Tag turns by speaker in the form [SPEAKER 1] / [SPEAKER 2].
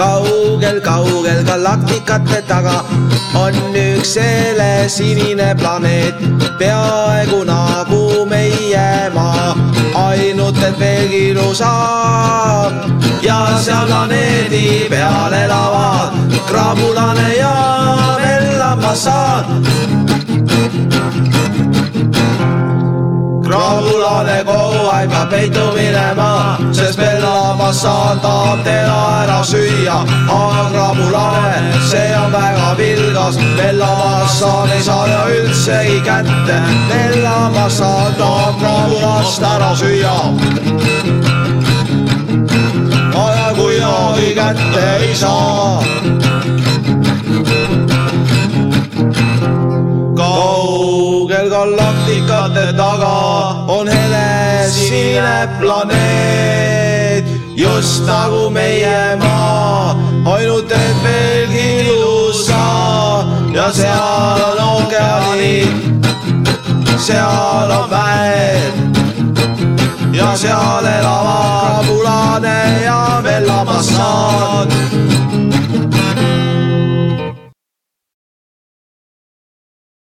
[SPEAKER 1] kaugel-kaugel galaktikate taga on üks helesinine planeet, peaaegu nagu meie maa, ainult et veelgi ilusam. ja seal planeedi peal elavad kraabulane ja mellamassa kraabulane kogu peab peitu minema, sest Bellamassa tahab teda ära süüa. aga kraabulane, see on väga vilgas, Bellamassa ei saa ta üldsegi kätte. Bellamassa tahab kraabulast ära süüa. aga kui ta kätte ei saa kaugel galaktikate taga on helesinine planeet, just nagu meie maa, ainult et veelgi ilusam ja seal on ookeanid, seal on mäed ja seal elavad krabulane ja mellamassad